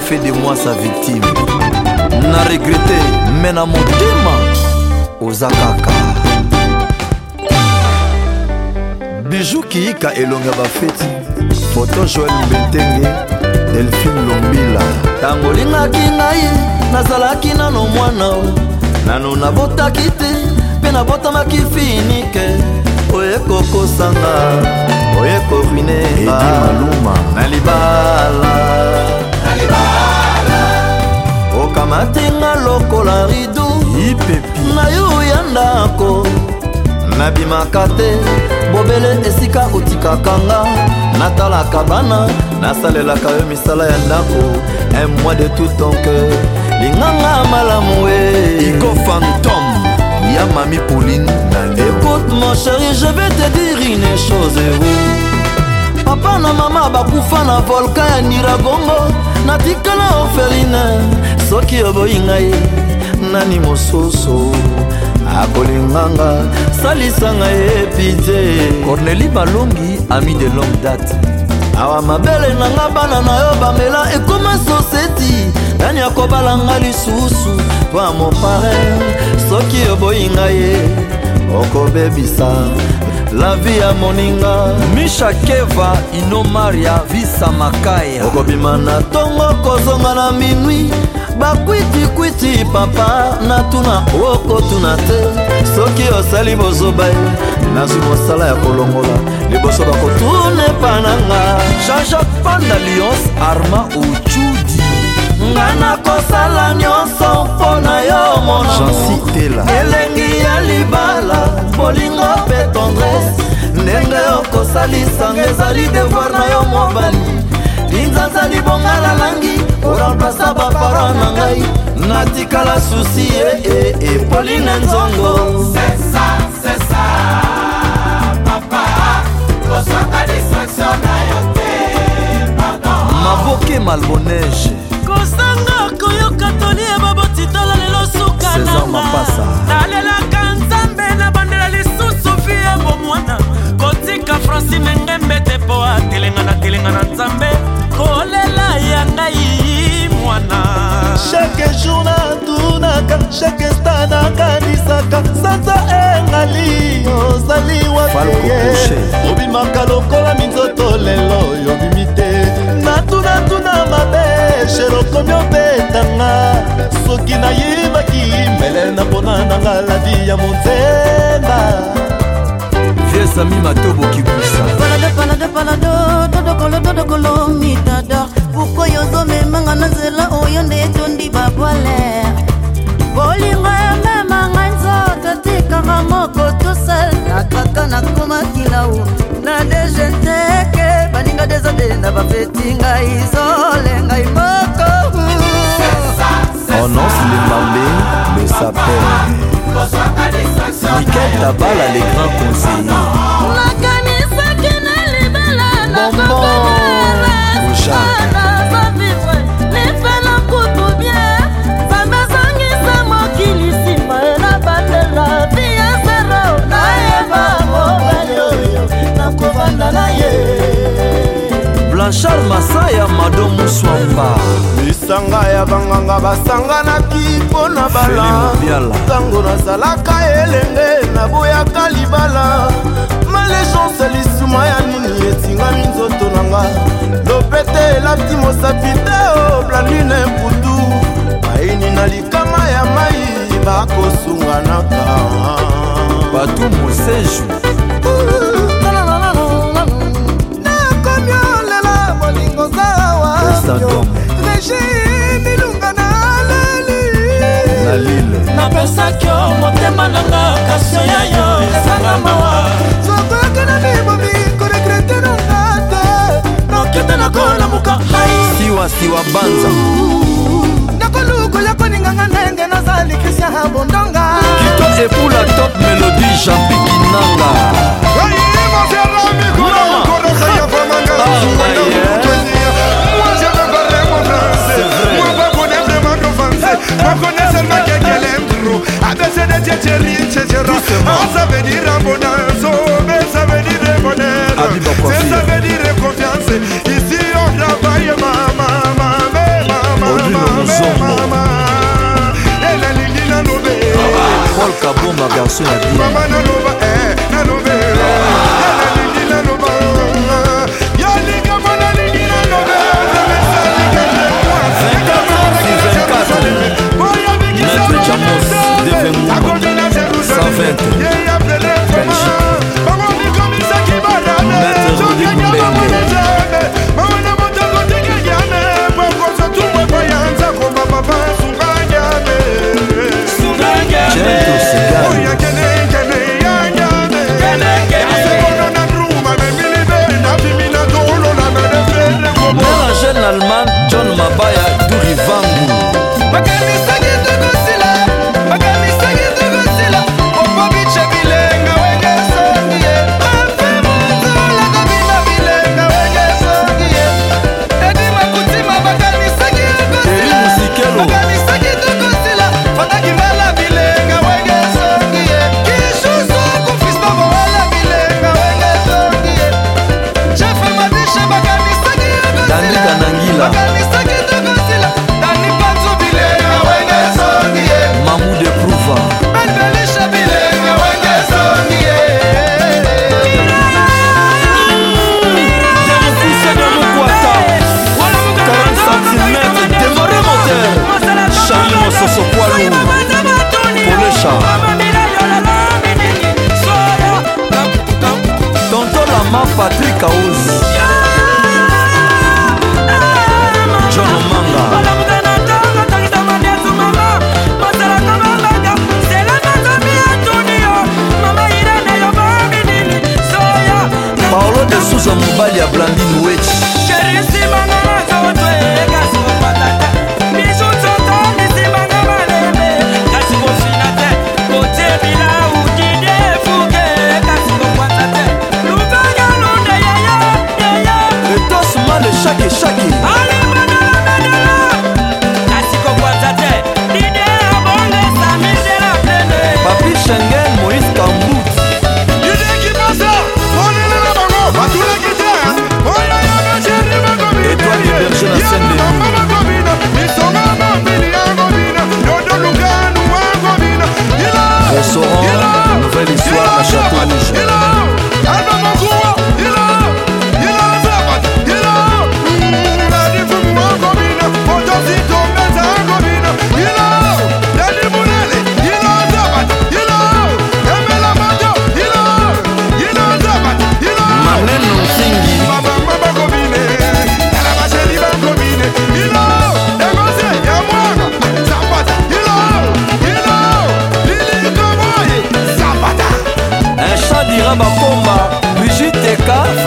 a fait de moi sa victime na regrete me na motema oza kaka biju kiika elonga bafeti foto joel mbetenge delphine lombila ntango olingaki ngai nazalaki nano mwana nano nabotaki te mpe nabotamaki finike oye kokosanga oye korinenga marido nayo oya ndako nabimaka te bobele esika otikaka nga natalaka bana nasalelaka yo misala ya ndako un mois de tout ton cœur linganga malamu e igo fantome ya mami pauline na écoute mon chéri je vais te dire une chose oui. papa na mama bakufa na volkan ya niragongo natikala orpheline soki oboyi ngai nani mosusu akolinganga salisanga epide corneli balongi ami de longue date awa mabele nanga bana na yo bamela ekoma soseti nani akobalanga lisusu po a mopare soki oboyi ngai ye okobebisa lavi ya moninga misha keva ino maria visa makaya okobima na ntongo kozonga na minwi bakwitikwiti papa natuna okotuna te soki osali bozoba ye nazwi mosala ya kolongola liboso bakotuna epananga jean-jacques panda lyons arma uchudi nga nakosala nyonso mpo na yo monjansi tela elengi ya libala bolingo mpe tendrese ndenge okosalisa nga ezali devoir na yo mobali linzanza libonga na langi oremplasa bapara na ngai natikala susi ee eh, epoline eh, eh, nzongo shekesta nakanisaka sanza engali ozali wateye obimaka lokola minzoto lelo yobimi te natunatuna mabe sherokomi obetanga soki nayibaki mele napona nanga ladi ya monzemba viesami matobo kibusa mitadar pourkoi ozomemanga na nzela oyo nde etondi babwaler bolingo ememanga nzoto tikanga moko tosala kaka nakomaki nau na dejenteke baninga dezadenda bapeti ngai zole ngai moko onos limbambe le sapin mikel tabala le grand conseiller nakanisaki na libela na charles masaya mado muswamba lisanga ya banganga basanganaki mpo na bala ntango nazalaka elenge naboyaka libala malejanse lisuma ya nini etingami nzoto na nga lopete elapti mosapi te oblandine oh, putu maini na likama ya mai bakosungana bato moseju napesaki yo motema nanga kasio ya yo ezanga mawa zokoyoka na mimomi koregrete nanga te nokende nakolamuka hai siwasiwa banza nakolukoya koninganga ndenge naza c'est de Dieu, tu rien, tu ça veut dire abondance, mais ça veut dire bonheur. Ça veut dire confiance. Ici, on travaille, maman, maman, maman, maman. Elle a l'île, la nouvelle. Paul Kabou, ma garçon, la vie. Maman, la nouvelle. Sa vete 할까?